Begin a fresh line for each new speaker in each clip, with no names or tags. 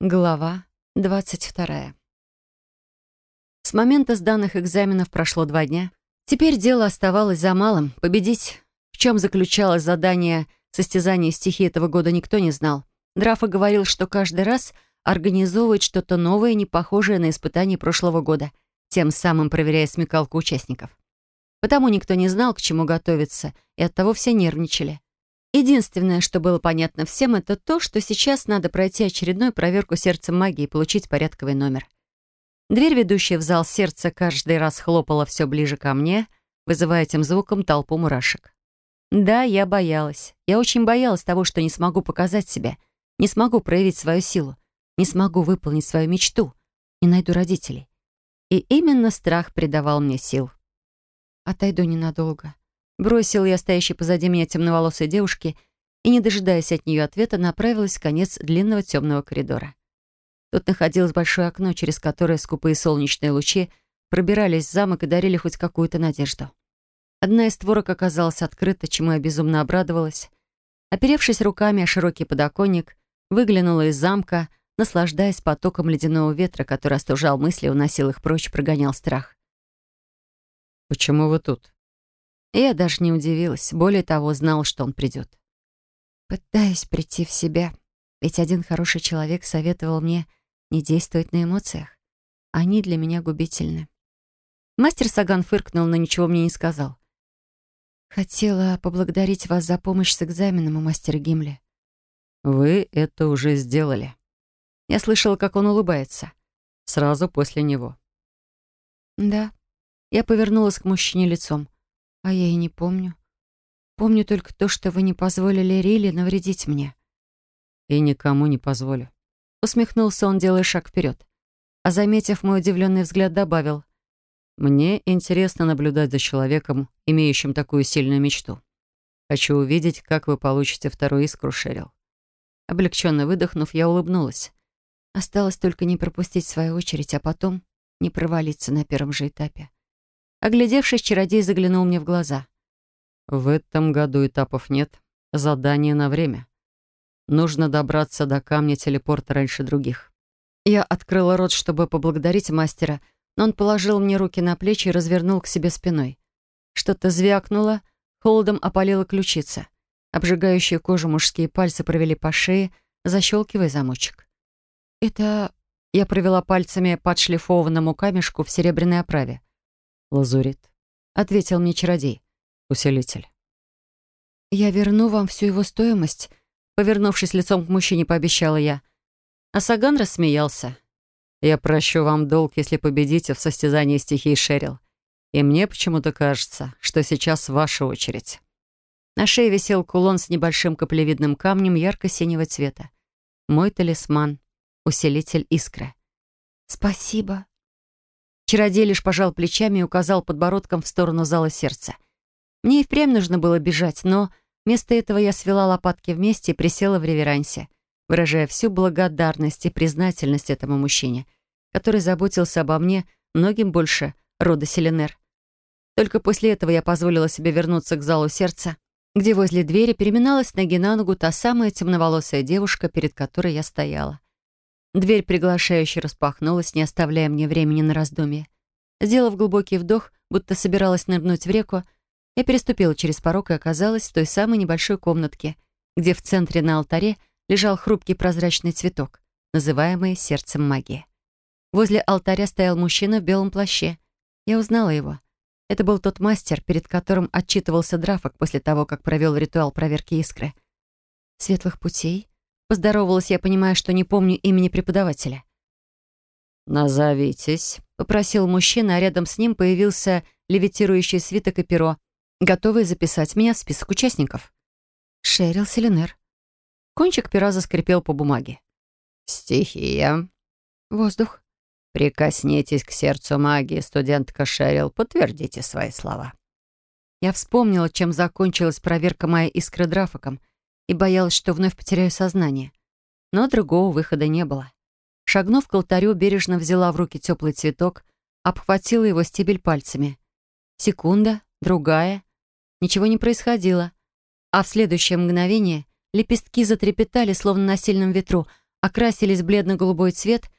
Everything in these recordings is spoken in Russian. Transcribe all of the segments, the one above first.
Глава 22. С момента сданных экзаменов прошло два дня. Теперь дело оставалось за малым — победить. В чем заключалось задание состязания стихи этого года, никто не знал. Драфа говорил, что каждый раз организовывает что-то новое, не похожее на испытание прошлого года, тем самым проверяя смекалку участников. Потому никто не знал, к чему готовиться, и оттого все нервничали. Единственное, что было понятно всем, это то, что сейчас надо пройти очередную проверку сердцем магии и получить порядковый номер. Дверь, ведущая в зал сердца, каждый раз хлопала все ближе ко мне, вызывая этим звуком толпу мурашек. Да, я боялась. Я очень боялась того, что не смогу показать себя, не смогу проявить свою силу, не смогу выполнить свою мечту, не найду родителей. И именно страх придавал мне сил. Отойду ненадолго. Бросил я стоящей позади меня темноволосой девушки и, не дожидаясь от нее ответа, направилась в конец длинного темного коридора. Тут находилось большое окно, через которое скупые солнечные лучи пробирались в замок и дарили хоть какую-то надежду. Одна из створок оказалась открыта, чему я безумно обрадовалась. Оперевшись руками о широкий подоконник, выглянула из замка, наслаждаясь потоком ледяного ветра, который остужал мысли, уносил их прочь, прогонял страх.
«Почему вы тут?»
Я даже не удивилась, более того, знал, что он придет. Пытаюсь прийти в себя, ведь один хороший человек советовал мне не действовать на эмоциях. Они для меня губительны. Мастер Саган фыркнул, но ничего мне не сказал. «Хотела поблагодарить вас за помощь с экзаменом у мастера Гимли».
«Вы это уже сделали».
Я слышала, как он улыбается.
Сразу после него.
«Да». Я повернулась к мужчине лицом. А я и не помню. Помню только то, что вы не позволили Риле навредить мне.
И никому не позволю.
Усмехнулся он, делая шаг вперед. А заметив мой удивленный взгляд, добавил.
Мне интересно наблюдать за человеком, имеющим такую сильную мечту. Хочу увидеть, как вы получите вторую искру, Шерил.
Облегченно выдохнув, я улыбнулась. Осталось только не пропустить свою очередь, а потом не провалиться на первом же этапе. Оглядевшись, чародей заглянул мне в глаза.
«В этом году этапов нет. Задание на время. Нужно добраться до камня телепорта раньше других».
Я открыла рот, чтобы поблагодарить мастера, но он положил мне руки на плечи и развернул к себе спиной. Что-то звякнуло, холодом опалила ключица. Обжигающие кожу мужские пальцы провели по шее, защелкивая замочек. «Это...» Я провела пальцами по отшлифованному камешку в серебряной оправе.
«Лазурит», —
ответил мне чародей.
«Усилитель».
«Я верну вам всю его стоимость», — повернувшись лицом к мужчине, пообещала я. А Саган рассмеялся.
«Я прощу вам долг, если победите в состязании стихий Шерил. И мне почему-то кажется, что сейчас ваша очередь».
На шее висел кулон с небольшим каплевидным камнем ярко-синего цвета. Мой талисман, усилитель искры. «Спасибо», Чародей лишь пожал плечами и указал подбородком в сторону зала сердца. Мне и впрямь нужно было бежать, но вместо этого я свела лопатки вместе и присела в реверансе, выражая всю благодарность и признательность этому мужчине, который заботился обо мне многим больше рода Селенер. Только после этого я позволила себе вернуться к залу сердца, где возле двери переминалась ноги на ногу та самая темноволосая девушка, перед которой я стояла. Дверь приглашающе распахнулась, не оставляя мне времени на раздумье. Сделав глубокий вдох, будто собиралась нырнуть в реку, я переступила через порог и оказалась в той самой небольшой комнатке, где в центре на алтаре лежал хрупкий прозрачный цветок, называемый сердцем магии. Возле алтаря стоял мужчина в белом плаще. Я узнала его. Это был тот мастер, перед которым отчитывался Драфок после того, как провел ритуал проверки искры. «Светлых путей?» Поздоровалась я, понимая, что не помню имени преподавателя.
«Назовитесь», —
попросил мужчина, а рядом с ним появился левитирующий свиток и перо, готовый записать меня в список участников. Шерил Селенер. Кончик пера заскрипел по бумаге.
«Стихия».
«Воздух».
«Прикоснитесь к сердцу магии, студентка Шерил, подтвердите свои слова».
Я вспомнила, чем закончилась проверка моей искры драфоком, и боялась, что вновь потеряю сознание. Но другого выхода не было. Шагнув к алтарю, бережно взяла в руки теплый цветок, обхватила его стебель пальцами. Секунда, другая. Ничего не происходило. А в следующее мгновение лепестки затрепетали, словно на сильном ветру, окрасились в бледно-голубой цвет,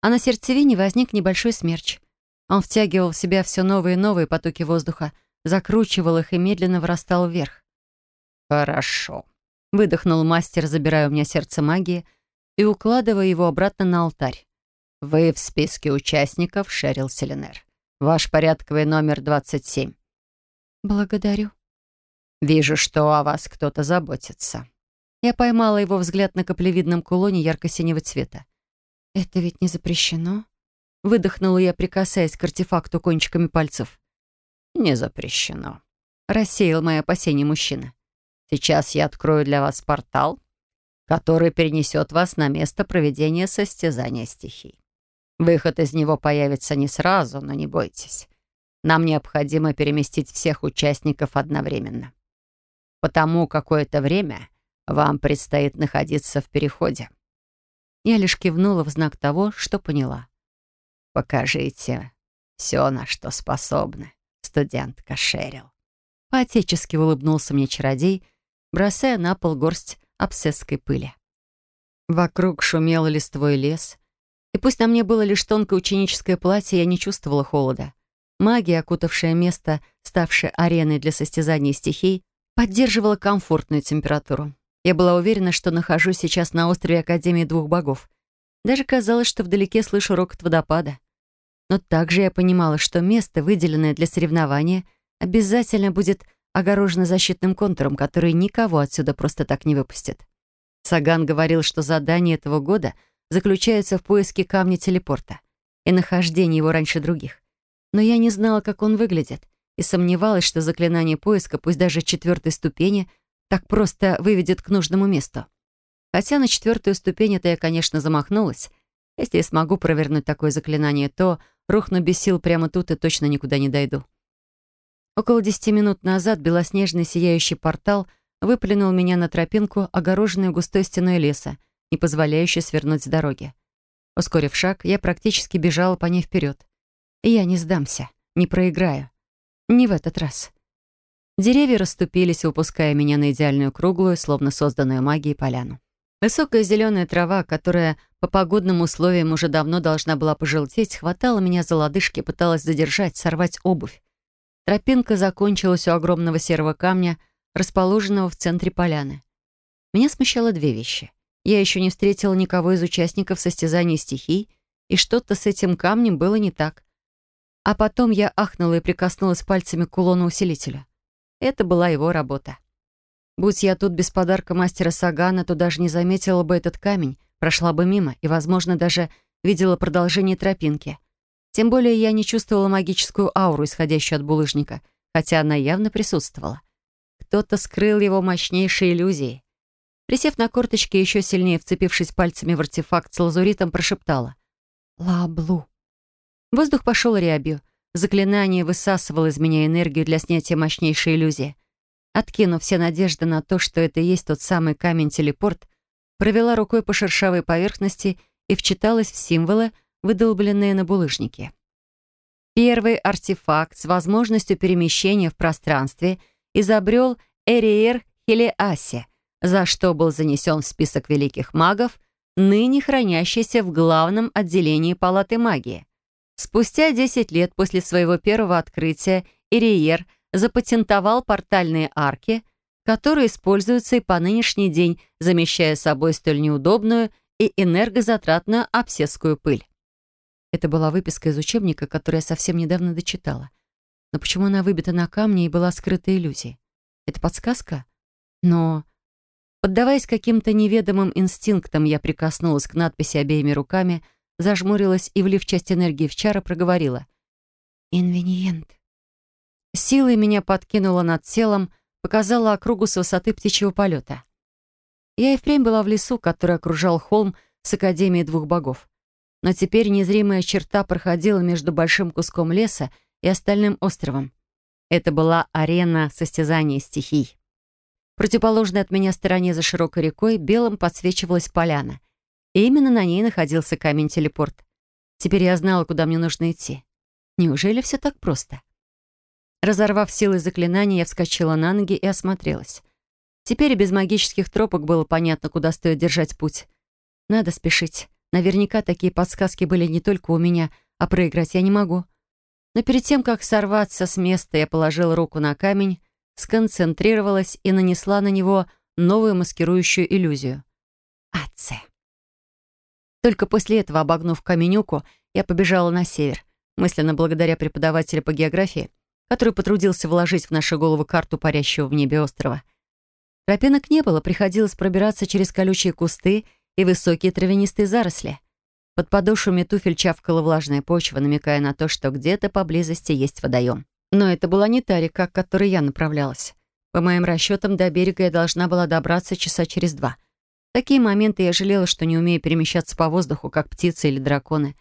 а на сердцевине возник небольшой смерч. Он втягивал в себя все новые и новые потоки воздуха, закручивал их и медленно вырастал вверх.
«Хорошо», —
выдохнул мастер, забирая у меня сердце магии и укладывая его обратно на алтарь.
«Вы в списке участников, Шерил Селенер. Ваш порядковый номер 27».
«Благодарю».
«Вижу, что о вас кто-то заботится».
Я поймала его взгляд на каплевидном кулоне ярко-синего цвета. «Это ведь не запрещено?» Выдохнула я, прикасаясь к артефакту кончиками пальцев.
«Не запрещено», —
рассеял мои опасения мужчина.
«Сейчас я открою для вас портал, который перенесет вас на место проведения состязания стихий. Выход из него появится не сразу, но не бойтесь. Нам необходимо переместить всех участников одновременно. Потому какое-то время вам предстоит находиться в переходе».
Я лишь кивнула в знак того, что поняла.
«Покажите все, на что способны, студентка Шерил».
Поотечески улыбнулся мне чародей, бросая на пол горсть обсесской пыли. Вокруг шумел листвой лес, и пусть на мне было лишь тонкое ученическое платье, я не чувствовала холода. Магия, окутавшая место, ставшее ареной для состязаний стихий, поддерживала комфортную температуру. Я была уверена, что нахожусь сейчас на острове Академии Двух Богов. Даже казалось, что вдалеке слышу рокот водопада. Но также я понимала, что место, выделенное для соревнования, обязательно будет огорожено защитным контуром, который никого отсюда просто так не выпустит. Саган говорил, что задание этого года заключается в поиске камня телепорта и нахождении его раньше других. Но я не знала, как он выглядит, и сомневалась, что заклинание поиска, пусть даже четвертой ступени, так просто выведет к нужному месту. Хотя на четвертую ступень это я, конечно, замахнулась. Если я смогу провернуть такое заклинание, то рухну без сил прямо тут и точно никуда не дойду. Около десяти минут назад белоснежный сияющий портал выплюнул меня на тропинку, огороженную густой стеной леса, не позволяющей свернуть с дороги. Ускорив шаг, я практически бежала по ней вперед. Я не сдамся, не проиграю. Не в этот раз. Деревья расступились, выпуская меня на идеальную круглую, словно созданную магией, поляну. Высокая зеленая трава, которая по погодным условиям уже давно должна была пожелтеть, хватала меня за лодыжки, пыталась задержать, сорвать обувь. Тропинка закончилась у огромного серого камня, расположенного в центре поляны. Меня смущало две вещи. Я еще не встретила никого из участников состязаний стихий, и что-то с этим камнем было не так. А потом я ахнула и прикоснулась пальцами к кулону-усилителю. Это была его работа. Будь я тут без подарка мастера Сагана, то даже не заметила бы этот камень, прошла бы мимо и, возможно, даже видела продолжение тропинки. Тем более я не чувствовала магическую ауру, исходящую от булыжника, хотя она явно присутствовала. Кто-то скрыл его мощнейшей иллюзией. Присев на корточки, еще сильнее вцепившись пальцами в артефакт с лазуритом, прошептала «Лаблу». Воздух пошел рябью. Заклинание высасывало из меня энергию для снятия мощнейшей иллюзии. Откинув все надежды на то, что это и есть тот самый камень-телепорт, провела рукой по шершавой поверхности и вчиталась в символы, выдолбленные на булыжнике. Первый артефакт с возможностью перемещения в пространстве изобрел Эриер Хелиаси, за что был занесен в список великих магов, ныне хранящийся в главном отделении Палаты магии. Спустя 10 лет после своего первого открытия Ириер запатентовал портальные арки, которые используются и по нынешний день, замещая собой столь неудобную и энергозатратную обсесскую пыль. Это была выписка из учебника, который я совсем недавно дочитала. Но почему она выбита на камне и была скрыта иллюзией? Это подсказка? Но, поддаваясь каким-то неведомым инстинктам, я прикоснулась к надписи обеими руками — зажмурилась и, влив часть энергии в чара, проговорила. «Инвениент». Силой меня подкинула над телом, показала округу с высоты птичьего полета. Я и впрямь была в лесу, который окружал холм с Академией двух богов. Но теперь незримая черта проходила между большим куском леса и остальным островом. Это была арена состязания стихий. В противоположной от меня стороне за широкой рекой белым подсвечивалась поляна — и именно на ней находился камень-телепорт. Теперь я знала, куда мне нужно идти. Неужели все так просто? Разорвав силы заклинания, я вскочила на ноги и осмотрелась. Теперь без магических тропок было понятно, куда стоит держать путь. Надо спешить. Наверняка такие подсказки были не только у меня, а проиграть я не могу. Но перед тем, как сорваться с места, я положила руку на камень, сконцентрировалась и нанесла на него новую маскирующую иллюзию. АЦ. Только после этого, обогнув каменюку, я побежала на север, мысленно благодаря преподавателю по географии, который потрудился вложить в наши головы карту парящего в небе острова. Тропинок не было, приходилось пробираться через колючие кусты и высокие травянистые заросли. Под подошвами туфель чавкала влажная почва, намекая на то, что где-то поблизости есть водоем. Но это была не та река, к которой я направлялась. По моим расчетам, до берега я должна была добраться часа через два. В такие моменты я жалела, что не умею перемещаться по воздуху, как птицы или драконы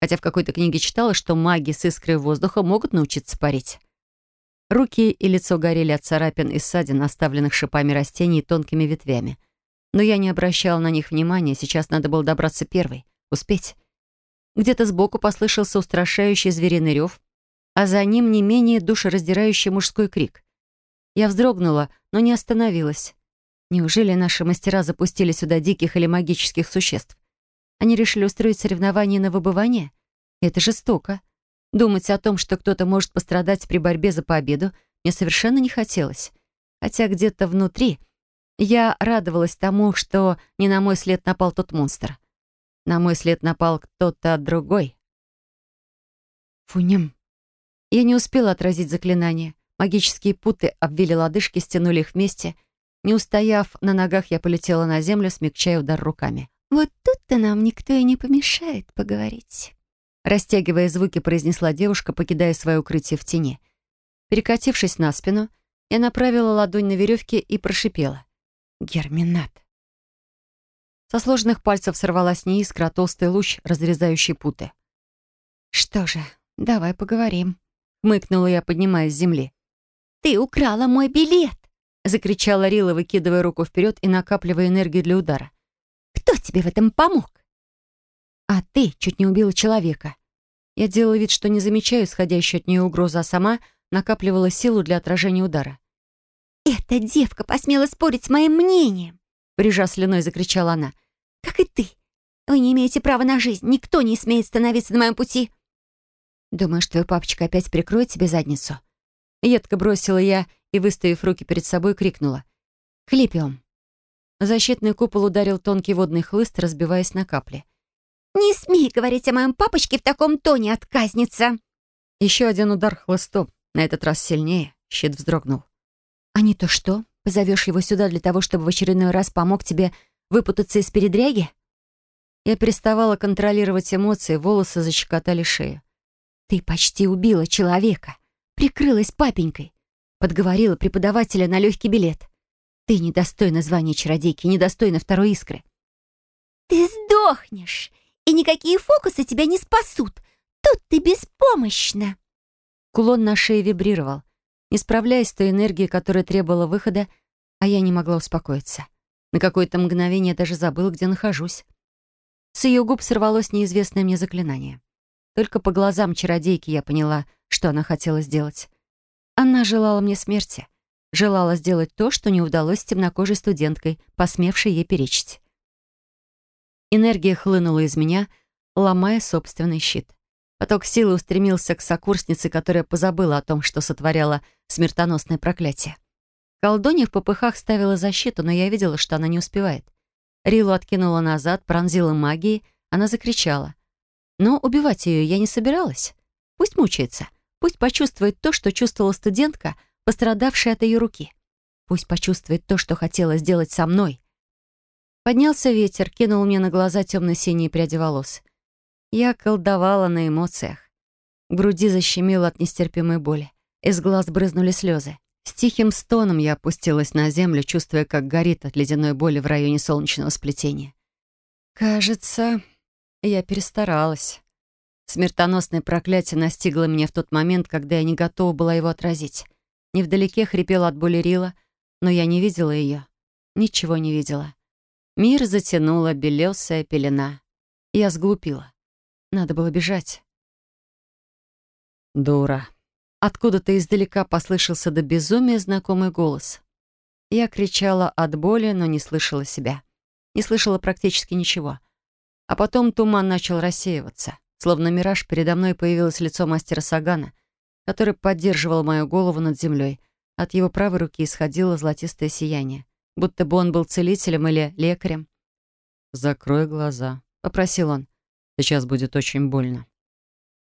хотя в какой-то книге читала, что маги с искрой воздуха могут научиться парить. Руки и лицо горели от царапин и ссадин, оставленных шипами растений и тонкими ветвями. Но я не обращала на них внимания, сейчас надо было добраться первой, успеть. Где-то сбоку послышался устрашающий звериный рев, а за ним не менее душераздирающий мужской крик. Я вздрогнула, но не остановилась. Неужели наши мастера запустили сюда диких или магических существ? Они решили устроить соревнование на выбывание? Это жестоко. Думать о том, что кто-то может пострадать при борьбе за победу, мне совершенно не хотелось. Хотя где-то внутри я радовалась тому, что не на мой след напал тот монстр. На мой след напал кто-то другой. Фунем. Я не успела отразить заклинание. Магические путы обвили лодыжки, стянули их вместе. Не устояв на ногах, я полетела на землю, смягчая удар руками.
«Вот тут-то нам никто и не помешает поговорить»,
растягивая звуки, произнесла девушка, покидая свое укрытие в тени. Перекатившись на спину, я направила ладонь на веревке и прошипела. «Герминат». Со сложных пальцев сорвалась не искра, а толстый луч, разрезающий путы. «Что же, давай поговорим», — хмыкнула я, поднимаясь с земли.
«Ты украла мой билет!»
— закричала Рила, выкидывая руку вперед и накапливая энергию для удара.
Кто тебе в этом помог?»
«А ты чуть не убила человека». Я делала вид, что не замечаю исходящую от нее угрозу, а сама накапливала силу для отражения удара.
«Эта девка посмела спорить с моим мнением!»
Брежа слюной закричала она.
«Как и ты! Вы не имеете права на жизнь! Никто не смеет становиться на моем пути!»
«Думаешь, твой папочка опять прикроет тебе задницу?» Едко бросила я и, выставив руки перед собой, крикнула. «Клипиум!» Защитный купол ударил тонкий водный хлыст, разбиваясь на капли.
«Не смей говорить о моем папочке в таком тоне, отказница!»
Еще один удар хлыстом, на этот раз сильнее. Щит вздрогнул. «А не то что? Позовешь его сюда для того, чтобы в очередной раз помог тебе выпутаться из передряги?» Я переставала контролировать эмоции, волосы защекотали шею. «Ты почти убила человека. Прикрылась папенькой. Подговорила преподавателя на легкий билет. Ты недостойна звания чародейки, недостойна второй искры.
Ты сдохнешь, и никакие фокусы тебя не спасут. Тут ты беспомощна.
Кулон на шее вибрировал, не справляясь с той энергией, которая требовала выхода, а я не могла успокоиться. На какое-то мгновение даже забыла, где нахожусь. С ее губ сорвалось неизвестное мне заклинание. Только по глазам чародейки я поняла, что она хотела сделать. Она желала мне смерти — желала сделать то, что не удалось темнокожей студенткой, посмевшей ей перечить. Энергия хлынула из меня, ломая собственный щит. Поток силы устремился к сокурснице, которая позабыла о том, что сотворяла смертоносное проклятие. Колдунья в попыхах ставила защиту, но я видела, что она не успевает. Рилу откинула назад, пронзила магией, она закричала. Но убивать ее я не собиралась. Пусть мучается, пусть почувствует то, что чувствовала студентка — пострадавший от ее руки. Пусть почувствует то, что хотела сделать со мной. Поднялся ветер, кинул мне на глаза темно-синие пряди волос. Я колдовала на эмоциях. В груди защемило от нестерпимой боли. Из глаз брызнули слезы. С тихим стоном я опустилась на землю, чувствуя, как горит от ледяной боли в районе солнечного сплетения. Кажется, я перестаралась. Смертоносное проклятие настигло меня в тот момент, когда я не готова была его отразить. Невдалеке хрипела от боли Рила, но я не видела ее. Ничего не видела. Мир затянула белесая пелена. Я сглупила. Надо было бежать. «Дура!» Откуда-то издалека послышался до безумия знакомый голос. Я кричала от боли, но не слышала себя. не слышала практически ничего. А потом туман начал рассеиваться. Словно мираж, передо мной появилось лицо мастера Сагана, который поддерживал мою голову над землей. От его правой руки исходило золотистое сияние, будто бы он был целителем или лекарем.
«Закрой глаза», — попросил он. «Сейчас будет очень больно».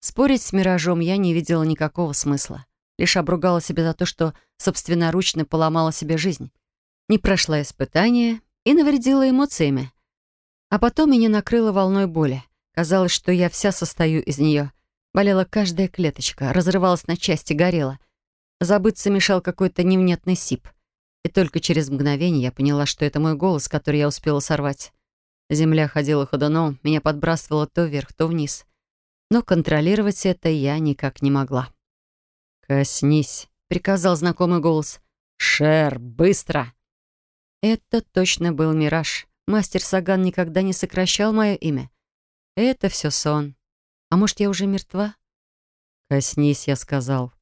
Спорить с миражом я не видела никакого смысла. Лишь обругала себя за то, что собственноручно поломала себе жизнь. Не прошла испытания и навредила эмоциями. А потом меня накрыло волной боли. Казалось, что я вся состою из нее. Болела каждая клеточка, разрывалась на части, горела. Забыться мешал какой-то невнятный сип. И только через мгновение я поняла, что это мой голос, который я успела сорвать. Земля ходила ходуном, меня подбрасывало то вверх, то вниз. Но контролировать это я никак не могла.
«Коснись», — приказал знакомый голос. «Шер, быстро!»
Это точно был мираж. Мастер Саган никогда не сокращал мое имя. Это все сон. А может, я уже мертва?
«Коснись», — я сказал.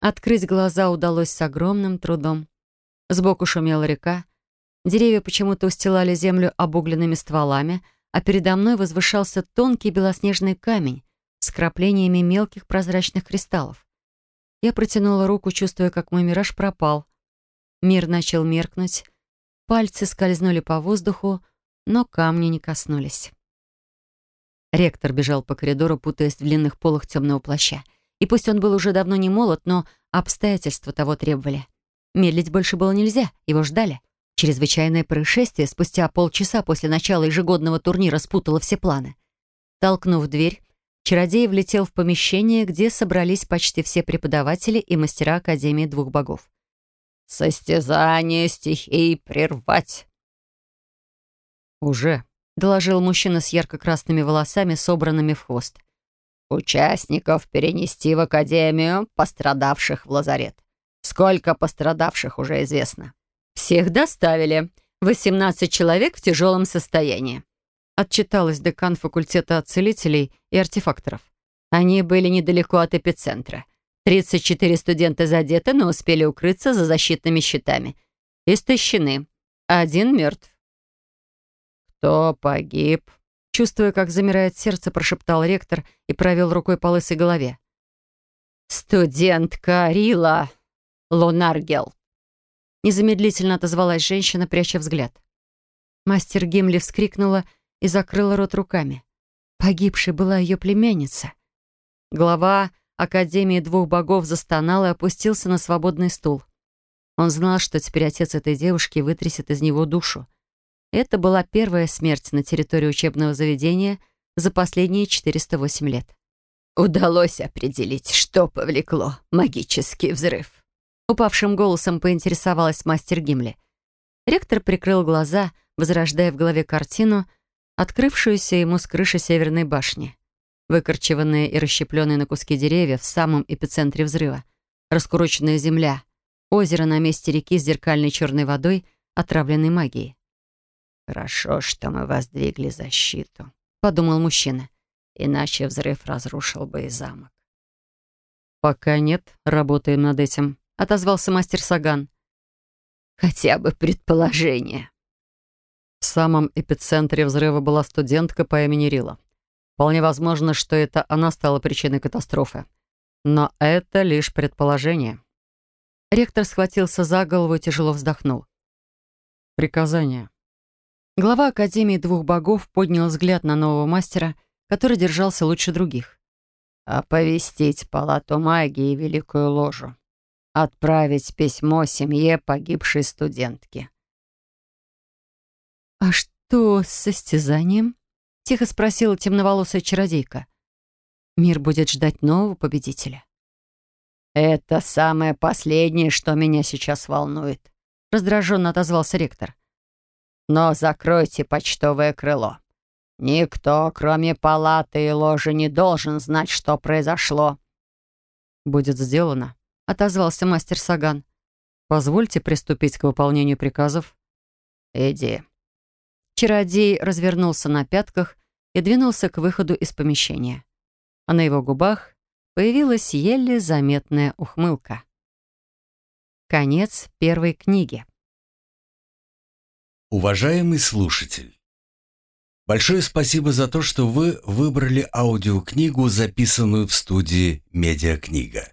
Открыть глаза удалось с огромным трудом. Сбоку шумела река. Деревья почему-то устилали землю обугленными стволами, а передо мной возвышался тонкий белоснежный камень с краплениями мелких прозрачных кристаллов. Я протянула руку, чувствуя, как мой мираж пропал. Мир начал меркнуть. Пальцы скользнули по воздуху, но камни не коснулись. Ректор бежал по коридору, путаясь в длинных полах темного плаща. И пусть он был уже давно не молод, но обстоятельства того требовали. Медлить больше было нельзя, его ждали. Чрезвычайное происшествие спустя полчаса после начала ежегодного турнира спутало все планы. Толкнув дверь, чародей влетел в помещение, где собрались почти все преподаватели и мастера Академии двух богов.
«Состязание стихий прервать!»
«Уже», доложил мужчина с ярко-красными волосами, собранными в хвост.
«Участников перенести в академию, пострадавших в лазарет. Сколько пострадавших уже известно?»
«Всех доставили. 18 человек в тяжелом состоянии», отчиталась декан факультета целителей и артефакторов. Они были недалеко от эпицентра. 34 студента задеты, но успели укрыться за защитными щитами. Истощены. Один мертв.
«Кто погиб?»
Чувствуя, как замирает сердце, прошептал ректор и провел рукой по лысой голове.
«Студентка Рила Лунаргел».
Незамедлительно отозвалась женщина, пряча взгляд. Мастер Гимли вскрикнула и закрыла рот руками. Погибшей была ее племянница. Глава Академии двух богов застонал и опустился на свободный стул. Он знал, что теперь отец этой девушки вытрясет из него душу. Это была первая смерть на территории учебного заведения за последние 408 лет.
Удалось определить, что повлекло магический взрыв.
Упавшим голосом поинтересовалась мастер Гимли. Ректор прикрыл глаза, возрождая в голове картину, открывшуюся ему с крыши Северной башни. Выкорчеванные и расщепленные на куски деревья в самом эпицентре взрыва. Раскуроченная земля. Озеро на месте реки с зеркальной черной водой, отравленной магией.
«Хорошо, что мы воздвигли защиту», — подумал мужчина. «Иначе взрыв разрушил бы и замок».
«Пока нет, работаем над этим», — отозвался мастер Саган.
«Хотя бы предположение».
В самом эпицентре взрыва была студентка по имени Рила. Вполне возможно, что это она стала причиной катастрофы. Но это лишь предположение. Ректор схватился за голову и тяжело вздохнул. «Приказание. Глава Академии двух богов поднял взгляд на нового мастера, который держался лучше других.
«Оповестить палату магии и великую ложу. Отправить письмо семье погибшей студентки».
«А что с состязанием?» — тихо спросила темноволосая чародейка. «Мир будет ждать нового победителя».
«Это самое последнее, что меня сейчас волнует», —
раздраженно отозвался ректор.
Но закройте почтовое крыло. Никто, кроме палаты и ложи, не должен знать, что произошло».
«Будет сделано», — отозвался мастер Саган. «Позвольте приступить к выполнению приказов».
«Иди».
Чародей развернулся на пятках и двинулся к выходу из помещения. А на его губах появилась еле заметная ухмылка. Конец первой книги.
Уважаемый слушатель, большое спасибо за то, что вы выбрали аудиокнигу, записанную в студии «Медиакнига».